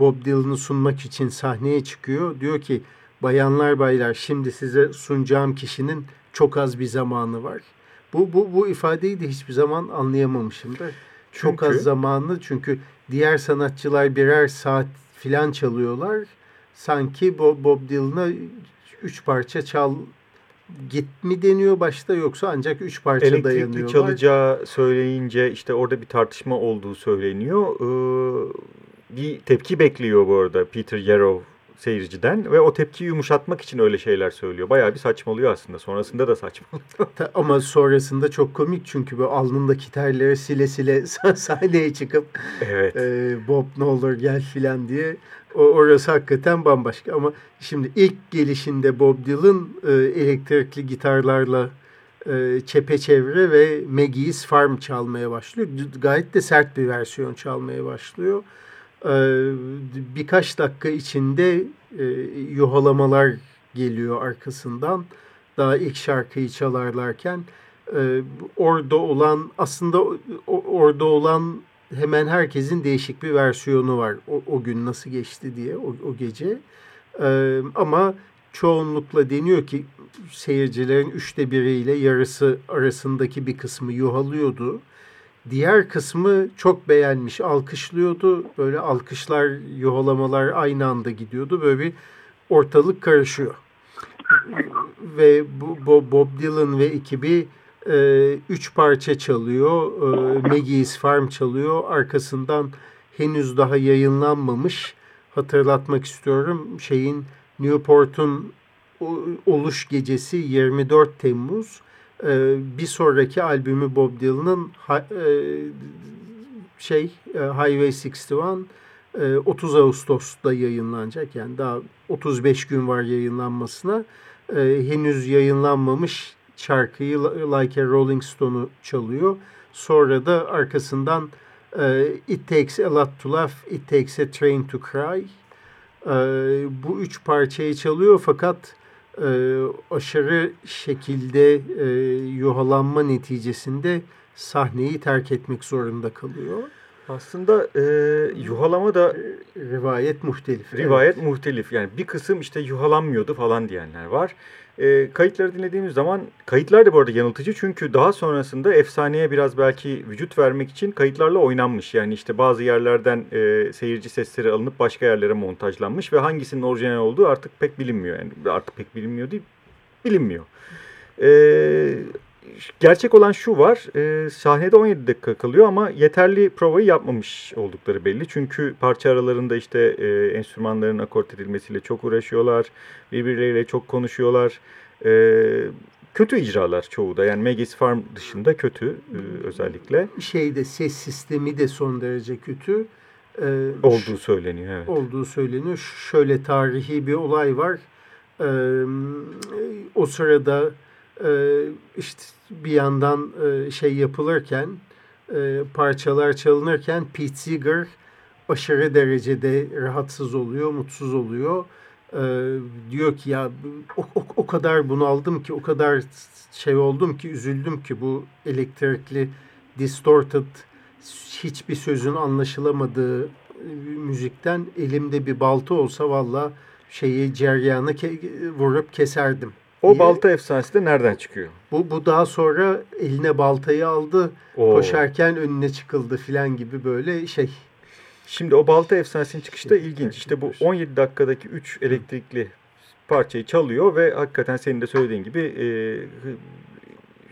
Bob Dylan'ı sunmak için sahneye çıkıyor. Diyor ki bayanlar baylar şimdi size sunacağım kişinin çok az bir zamanı var. Bu, bu, bu ifadeyi de hiçbir zaman anlayamamışımdır. Çok Çünkü? az zamanlı çünkü diğer sanatçılar birer saat filan çalıyorlar. Sanki Bob, Bob Dylan'a üç parça çal git mi deniyor başta yoksa ancak üç parça Elektrikli dayanıyorlar. çalacağı söyleyince işte orada bir tartışma olduğu söyleniyor. Ee, bir tepki bekliyor bu arada Peter Yarrow seyirciden ve o tepkiyi yumuşatmak için öyle şeyler söylüyor. Bayağı bir saçmalıyor aslında. Sonrasında da saçmalıyor. Ama sonrasında çok komik çünkü bu alnındaki terleri sile sile sah- sahneye çıkıp evet. e, Bob ne olur gel filan diye o orası hakikaten bambaşka ama şimdi ilk gelişinde Bob Dylan e, elektrikli gitarlarla e, çepeçevre ve Maggie's Farm çalmaya başlıyor. Gayet de sert bir versiyon çalmaya başlıyor. E, birkaç dakika içinde e, yuhalamalar geliyor arkasından. Daha ilk şarkıyı çalarlarken e, orada olan aslında orada olan hemen herkesin değişik bir versiyonu var. O, o gün nasıl geçti diye o, o gece. E, ama çoğunlukla deniyor ki seyircilerin üçte biriyle yarısı arasındaki bir kısmı yuhalıyordu. Diğer kısmı çok beğenmiş, alkışlıyordu. Böyle alkışlar, yuhalamalar aynı anda gidiyordu. Böyle bir ortalık karışıyor. Ve bu Bob Dylan ve ekibi e, üç parça çalıyor. E, Maggie's Farm çalıyor. Arkasından henüz daha yayınlanmamış hatırlatmak istiyorum. Şeyin Newport'un oluş gecesi 24 Temmuz. E, bir sonraki albümü Bob Dylan'ın e, şey e, Highway 61 e, 30 Ağustos'ta yayınlanacak. Yani daha 35 gün var yayınlanmasına. E, henüz yayınlanmamış şarkıyı Like a Rolling Stone'u çalıyor. Sonra da arkasından e, It Takes a Lot to Laugh, It Takes a Train to Cry. E, bu üç parçayı çalıyor fakat e, aşırı şekilde e, yuhalanma neticesinde sahneyi terk etmek zorunda kalıyor. Aslında e, yuhalama da Rivayet muhtelif. rivayet muhtelif. Yani bir kısım işte yuhalanmıyordu falan diyenler var. E, kayıtları dinlediğimiz zaman kayıtlar da bu arada yanıltıcı çünkü daha sonrasında efsaneye biraz belki vücut vermek için kayıtlarla oynanmış. Yani işte bazı yerlerden e, seyirci sesleri alınıp başka yerlere montajlanmış ve hangisinin orijinal olduğu artık pek bilinmiyor. Yani artık pek bilinmiyor değil, bilinmiyor. E, gerçek olan şu var, e, sahnede 17 dakika kalıyor ama yeterli provayı yapmamış oldukları belli. Çünkü parça aralarında işte e, enstrümanların akort edilmesiyle çok uğraşıyorlar, birbirleriyle çok konuşuyorlar. E, kötü icralar çoğu da yani Maggie's Farm dışında kötü e, özellikle Şeyde ses sistemi de son derece kötü. E, olduğu söyleniyor. Evet. olduğu söyleniyor. Şöyle tarihi bir olay var. Ee, o sırada e, işte bir yandan e, şey yapılırken e, parçalar çalınırken Pete Seeger aşırı derecede rahatsız oluyor, mutsuz oluyor. Ee, diyor ki ya o, o, o kadar bunaldım ki, o kadar şey oldum ki, üzüldüm ki bu elektrikli distorted hiçbir sözün anlaşılamadığı e, müzikten elimde bir balta olsa valla şeyi ceryanı ke- vurup keserdim. O diye. balta efsanesi de nereden çıkıyor? Bu, bu daha sonra eline baltayı aldı, Oo. koşarken önüne çıkıldı filan gibi böyle şey. Şimdi o balta efsanesinin çıkışı da ilginç. İşte bu 17 dakikadaki 3 elektrikli parçayı çalıyor ve hakikaten senin de söylediğin gibi e,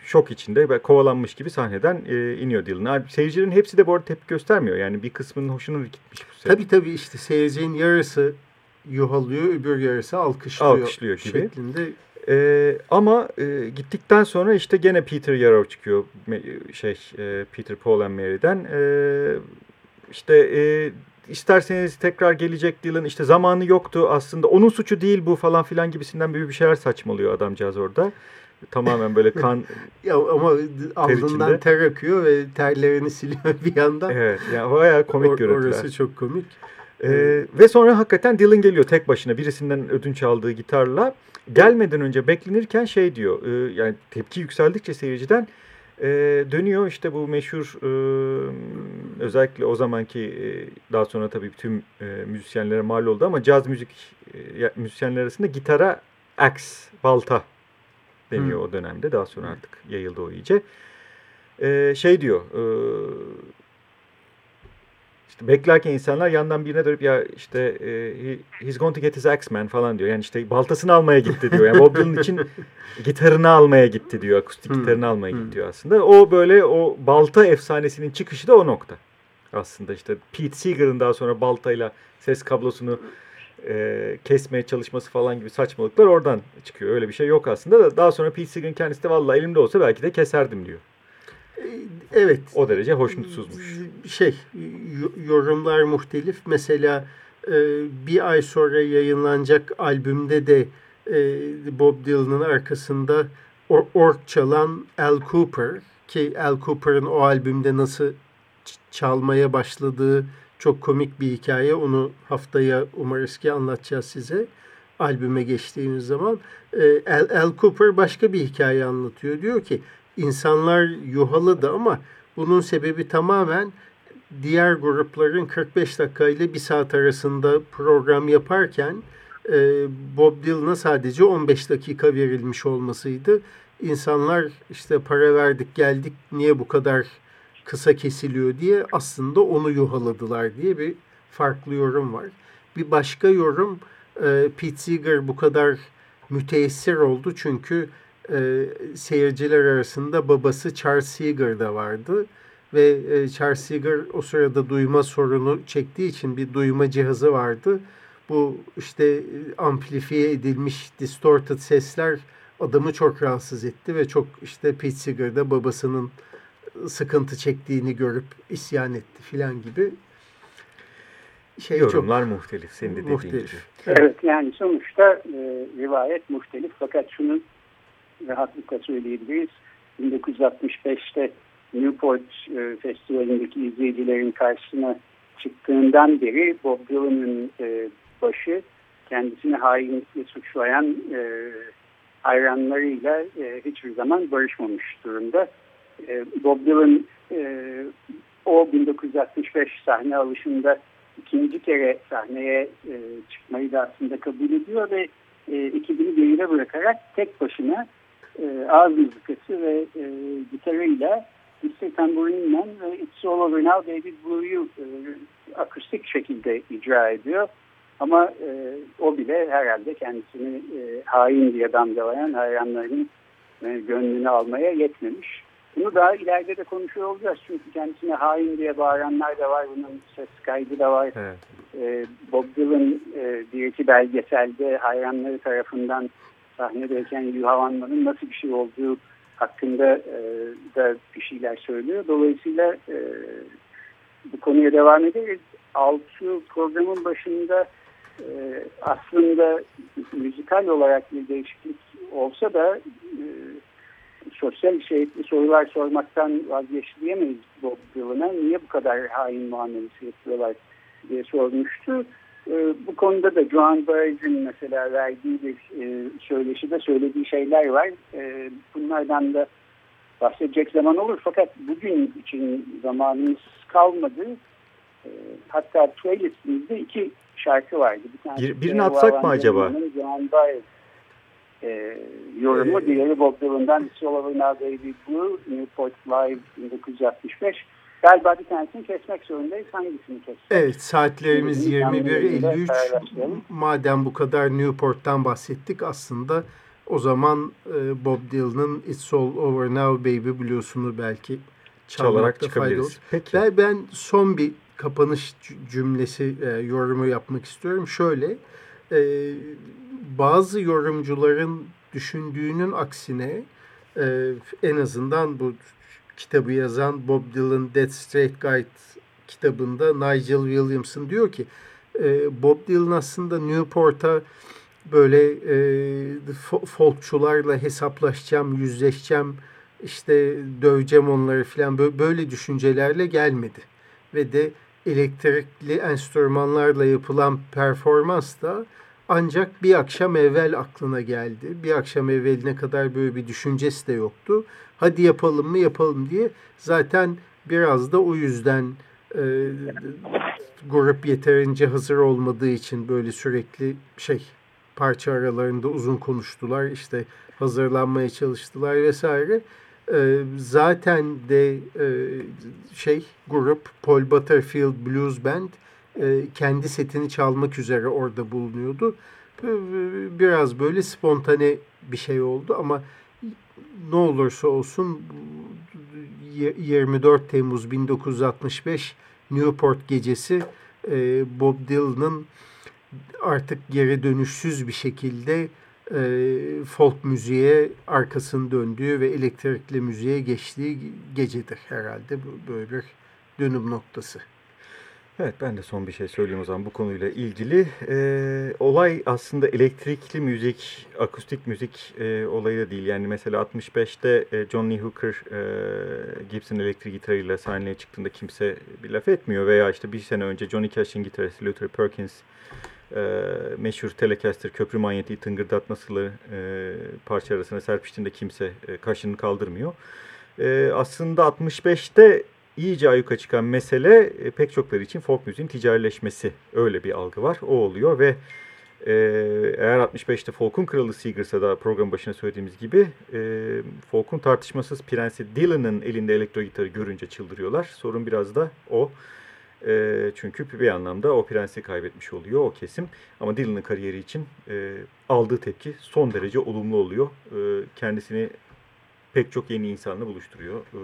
şok içinde ve kovalanmış gibi sahneden e, iniyor Dylan. Seyircilerin hepsi de bu arada tepki göstermiyor. Yani bir kısmının hoşuna gitmiş bu sefer. Tabii tabii işte seyircinin yarısı yuhalıyor, öbür yarısı alkışlıyor, Alkışlıyor gibi. şeklinde. Ee, ama e, gittikten sonra işte gene Peter Yarrow çıkıyor şey e, Peter Paul and Mary'den Ee, işte e, isterseniz tekrar gelecek Dylan işte zamanı yoktu aslında onun suçu değil bu falan filan gibisinden bir bir şeyler saçmalıyor adamcağız orada tamamen böyle kan Ya ama içinde. ter akıyor ve terlerini siliyor bir yandan. evet yani bayağı komik Or- görüntüler. Orası çok komik. Ee, ve sonra hakikaten Dylan geliyor tek başına birisinden ödünç aldığı gitarla. Gelmeden önce beklenirken şey diyor e, yani tepki yükseldikçe seyirciden e, dönüyor işte bu meşhur e, özellikle o zamanki e, daha sonra tabii tüm e, müzisyenlere mal oldu ama caz müzik e, müzisyenler arasında gitara axe, balta deniyor Hmm. o dönemde. Daha sonra artık yayıldı o iyice. E, şey diyor e, işte beklerken insanlar yandan birine dönüp ya işte e, he- he's going to get his axe man falan diyor. Yani işte baltasını almaya gitti diyor. Yani Bob Dylan için gitarını almaya gitti diyor. Akustik Hmm, gitarını almaya hmm. gitti diyor aslında. O böyle o balta efsanesinin çıkışı da o nokta. Aslında işte Pete Seeger'ın daha sonra baltayla ses kablosunu e, kesmeye çalışması falan gibi saçmalıklar oradan çıkıyor. Öyle bir şey yok aslında da daha sonra Pete Seeger'ın kendisi de vallahi elimde olsa belki de keserdim diyor. Evet. O derece hoşnutsuzmuş. Şey, yorumlar muhtelif. Mesela e, bir ay sonra yayınlanacak albümde de e, Bob Dylan'ın arkasında or- org çalan Al Cooper ki Al Cooper'ın o albümde nasıl çalmaya başladığı çok komik bir hikaye. Onu haftaya umarız ki anlatacağız size. Albüme geçtiğimiz zaman. E, Al, Al Cooper başka bir hikaye anlatıyor. Diyor ki insanlar yuhaladı ama bunun sebebi tamamen diğer grupların 45 dakika ile 1 saat arasında program yaparken e, Bob Dylan'a sadece 15 dakika verilmiş olmasıydı. İnsanlar işte para verdik geldik niye bu kadar kısa kesiliyor diye aslında onu yuhaladılar diye bir farklı yorum var. Bir başka yorum e, Pete Seeger bu kadar müteessir oldu çünkü e, seyirciler arasında babası Charles Seeger de vardı ve e, Charles Seeger o sırada duyma sorunu çektiği için bir duyma cihazı vardı. Bu işte e, amplifiye edilmiş distorted sesler adamı çok rahatsız etti ve çok işte Pete Seeger de babasının sıkıntı çektiğini görüp isyan etti filan gibi şey Yorumlar çok muhtelif. Senin de dediğin muhtelif. gibi. Evet yani sonuçta e, rivayet muhtelif fakat şunu rahatlıkla söyleyebiliriz. 1965'te Newport e, Festivali'ndeki izleyicilerin karşısına çıktığından beri Bob Dylan'ın e, başı kendisini hainlikle suçlayan e, hayranlarıyla e, hiçbir zaman barışmamış durumda. E, Bob Dylan e, o 1965 sahne alışında ikinci kere sahneye e, çıkmayı da aslında kabul ediyor ve e, 2000'i geride bırakarak tek başına e, ağız müzikası ve e, gitarıyla Mr. Tambourine ve It's All Over Now David Blue'yu e, akustik şekilde icra ediyor. Ama e, o bile herhalde kendisini e, hain diye damgalayan hayranlarının e, gönlünü almaya yetmemiş. Bunu daha ileride de konuşuyor olacağız. Çünkü kendisine hain diye bağıranlar da var. Bunun ses kaydı da var. Evet. E, Bob Dylan e, bir iki belgeselde hayranları tarafından sahnedeyken yuhalanmanın nasıl bir şey olduğu hakkında e, da bir şeyler söylüyor. Dolayısıyla e, bu konuya devam ederiz. Altı programın başında e, aslında müzikal olarak bir değişiklik olsa da e, sosyal içerikli sorular sormaktan vazgeçleyemeyiz Bob Dylan'a. Niye bu kadar hain muamelesi yapıyorlar diye sormuştu. E, bu konuda da Joan Baez'in mesela verdiği bir e, söyleşide söylediği şeyler var. E, bunlardan da bahsedecek zaman olur. Fakat bugün için zamanımız kalmadı. E, hatta playlistimizde iki şarkı vardı. Bir tanesi Bir- birini atsak mı acaba? Joan Baez e, yorumu. Ee, Diğeri Bob Dylan'dan It's All Over Now Baby Blue, Newport Live 1965. Galiba bir tanesini kesmek zorundayız. Hangisini kesmek? Evet saatlerimiz Şimdi 21.53. paylaşalım. Madem bu kadar Newport'tan bahsettik aslında o zaman e, Bob Dylan'ın It's All Over Now Baby Blues'unu belki Çalarak çıkabiliriz. Peki. Ben, ben son bir kapanış cü- cümlesi e, yorumu yapmak istiyorum. Şöyle e, bazı yorumcuların düşündüğünün aksine e, en azından bu kitabı yazan Bob Dylan Dead Straight Guide kitabında Nigel Williamson diyor ki e, Bob Dylan aslında Newport'a böyle e, fo- folkçularla hesaplaşacağım, yüzleşeceğim, işte döveceğim onları falan bö- böyle düşüncelerle gelmedi. Ve de elektrikli enstrümanlarla yapılan performans da ancak bir akşam evvel aklına geldi. Bir akşam evveline kadar böyle bir düşüncesi de yoktu. Hadi yapalım mı yapalım diye. Zaten biraz da o yüzden e, grup yeterince hazır olmadığı için böyle sürekli şey parça aralarında uzun konuştular. işte hazırlanmaya çalıştılar vesaire. E, zaten de e, şey grup Paul Butterfield Blues Band e, kendi setini çalmak üzere orada bulunuyordu. Biraz böyle spontane bir şey oldu ama ne olursa olsun y- 24 Temmuz 1965 Newport gecesi e, Bob Dylan'ın artık geri dönüşsüz bir şekilde e, folk müziğe arkasını döndüğü ve elektrikli müziğe geçtiği gecedir herhalde. Böyle bir dönüm noktası. Evet ben de son bir şey söyleyeyim o zaman bu konuyla ilgili. Ee, olay aslında elektrikli müzik, akustik müzik e, olayı da değil. Yani mesela 65'te e, John Lee Hooker e, Gibson elektrik gitarıyla sahneye çıktığında kimse bir laf etmiyor. Veya işte bir sene önce Johnny Cash'in gitaristi Luther Perkins e, meşhur Telecaster köprü manyetiği tıngırdatmasıyla e, parça arasına serpiştiğinde kimse e, kaşını kaldırmıyor. E, aslında 65'te iyice ayyuka çıkan mesele e, pek çokları için folk müziğin ticarileşmesi. Öyle bir algı var. O oluyor ve e, eğer 65'te folk'un kralı Seegers'a da program başına söylediğimiz gibi e, folk'un tartışmasız prensi Dylan'ın elinde elektro gitarı görünce çıldırıyorlar. Sorun biraz da o. E, çünkü bir anlamda o prensi kaybetmiş oluyor o kesim. Ama Dylan'ın kariyeri için e, aldığı tepki son derece olumlu oluyor. E, kendisini pek çok yeni insanla buluşturuyor. E,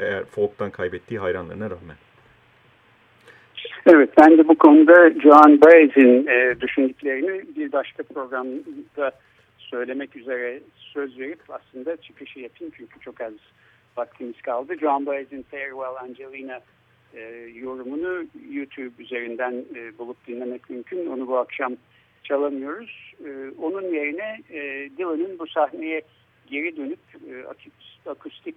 eğer folk'tan kaybettiği hayranlarına rağmen. Evet ben de bu konuda Joan Baez'in e, düşündüklerini bir başka programda söylemek üzere söz verip aslında çıkışı yapayım çünkü çok az vaktimiz kaldı. Joan Baez'in Farewell Angelina e, yorumunu YouTube üzerinden e, bulup dinlemek mümkün. Onu bu akşam çalamıyoruz. E, onun yerine e, Dylan'ın bu sahneye geri dönüp e, akustik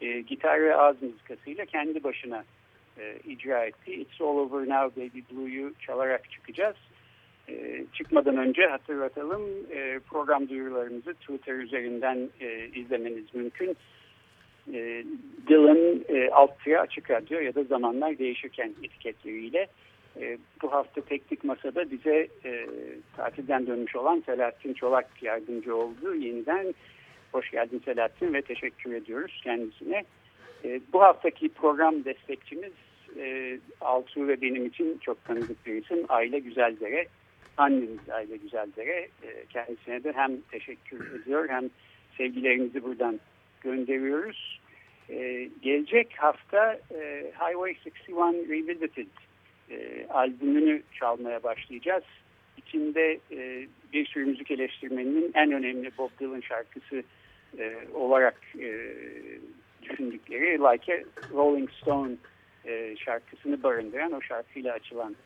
e, gitar ve ağız müzikasıyla kendi başına e, icra ettiği It's All Over Now Baby Blue'yu çalarak çıkacağız. E, çıkmadan önce hatırlatalım e, program duyurularımızı Twitter üzerinden e, izlemeniz mümkün. E, Dylan e, alt tire açık radyo ya da zamanlar değişirken etiketleriyle e, bu hafta teknik masada bize e, tatilden dönmüş olan Selahattin Çolak yardımcı oldu. Yeniden hoş geldin Selahattin ve teşekkür ediyoruz kendisine. E, bu haftaki program destekçimiz e, Altuğ ve benim için çok tanıdık bir isim Aile Güzeldere. Annemiz Aile Güzeldere. E, kendisine de hem teşekkür ediyor hem sevgilerimizi buradan gönderiyoruz. E, gelecek hafta e, Highway 61 Revisited e, albümünü çalmaya başlayacağız. İçinde e, bir sürü müzik eleştirmeninin en önemli Bob Dylan şarkısı e, olarak e, düşündükleri Like a Rolling Stone e, şarkısını barındıran o şarkıyla açılan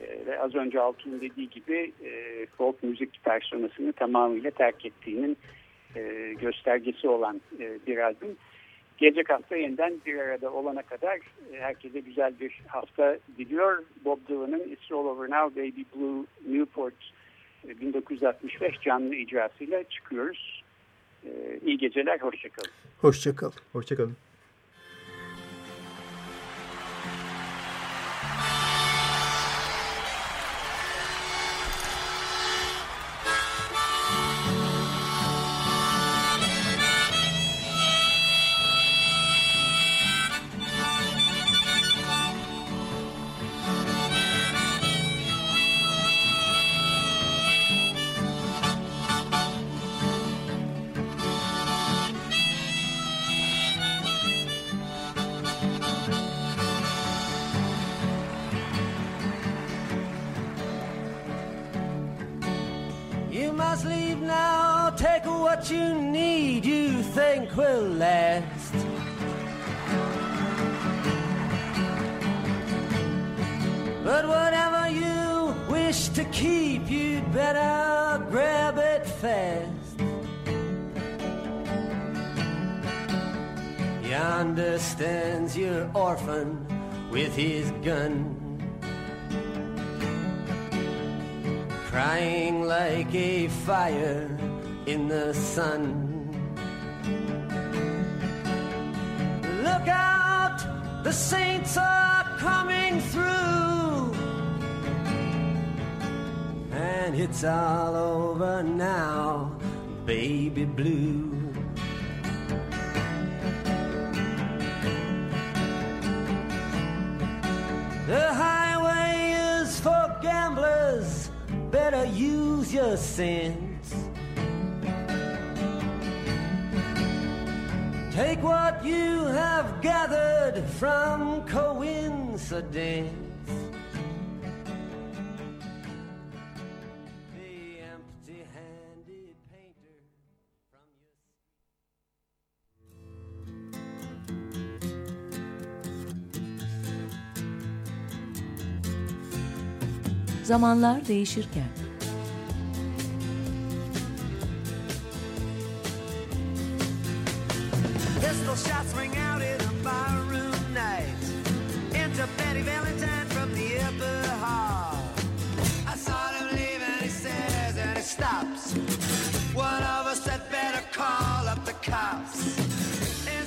e, ve az önce Altun dediği gibi e, folk müzik personasını tamamıyla terk ettiğinin e, göstergesi olan e, bir albüm. Gelecek hafta yeniden bir arada olana kadar e, herkese güzel bir hafta diliyor. Bob Dylan'ın It's All Over Now Baby Blue Newport 1965 e, canlı icrasıyla çıkıyoruz. E, iyi geceler, hoşçakalın. Hoşçakalın. Hoşçakalın. Sun. Look out, the saints are coming through. And it's all over now, baby blue. The highway is for gamblers, better use your sense. Take what you have gathered from coincidence. The empty handed painter from your. Zamanlar değişirken